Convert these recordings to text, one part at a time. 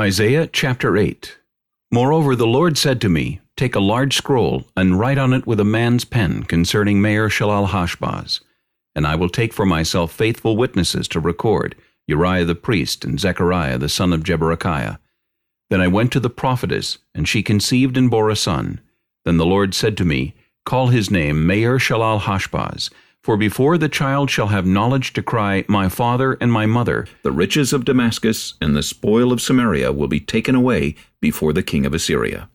Isaiah chapter 8 Moreover the Lord said to me, Take a large scroll, and write on it with a man's pen concerning Maher-Shalal-Hash-Baz. And I will take for myself faithful witnesses to record, Uriah the priest and Zechariah the son of Jeberechiah. Then I went to the prophetess, and she conceived and bore a son. Then the Lord said to me, Call his name Maher-Shalal-Hash-Baz, for before the child shall have knowledge to cry, My father and my mother, the riches of Damascus and the spoil of Samaria will be taken away before the king of Assyria.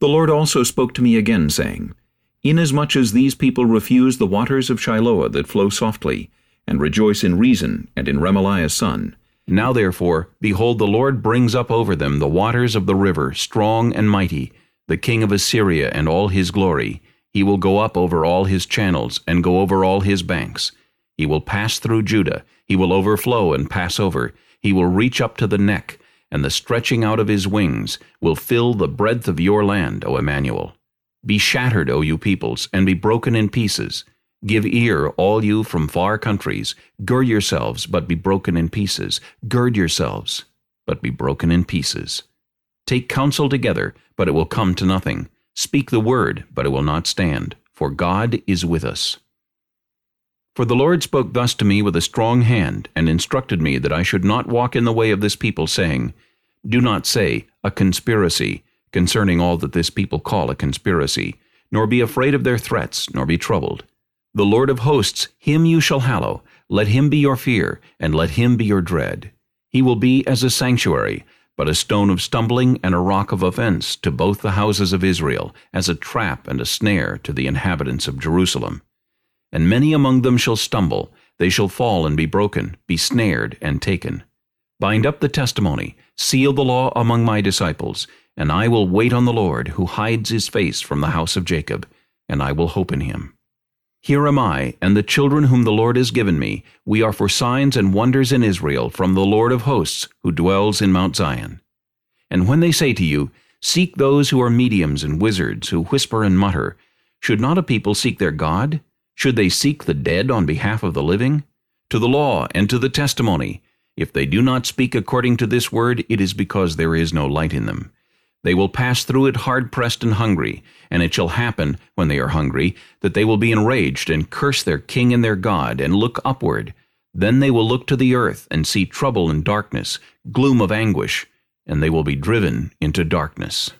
The Lord also spoke to me again, saying, Inasmuch as these people refuse the waters of Shiloah that flow softly, and rejoice in Rezin and in Remaliah's son, now therefore, behold, the Lord brings up over them the waters of the river, strong and mighty, the king of Assyria and all his glory, he will go up over all his channels, and go over all his banks. He will pass through Judah, he will overflow and pass over. He will reach up to the neck, and the stretching out of his wings will fill the breadth of your land, O Immanuel. Be shattered, O you peoples, and be broken in pieces. Give ear, all you from far countries. Gird yourselves, but be broken in pieces. Gird yourselves, but be broken in pieces. Take counsel together, but it will come to nothing. Speak the word, but it will not stand, for God is with us. For the Lord spoke thus to me with a strong hand, and instructed me that I should not walk in the way of this people, saying, Do not say, a conspiracy, concerning all that this people call a conspiracy, nor be afraid of their threats, nor be troubled. The Lord of hosts, him you shall hallow, let him be your fear, and let him be your dread. He will be as a sanctuary, but a stone of stumbling and a rock of offense to both the houses of Israel, as a trap and a snare to the inhabitants of Jerusalem. And many among them shall stumble, they shall fall and be broken, be snared and taken. Bind up the testimony, seal the law among my disciples, and I will wait on the Lord, who hides his face from the house of Jacob, and I will hope in him. Here am I, and the children whom the Lord has given me. We are for signs and wonders in Israel from the Lord of hosts, who dwells in Mount Zion. And when they say to you, Seek those who are mediums and wizards, who whisper and mutter, should not a people seek their God? Should they seek the dead on behalf of the living? To the law and to the testimony. If they do not speak according to this word, it is because there is no light in them. They will pass through it hard-pressed and hungry, and it shall happen, when they are hungry, that they will be enraged and curse their king and their God, and look upward. Then they will look to the earth and see trouble and darkness, gloom of anguish, and they will be driven into darkness.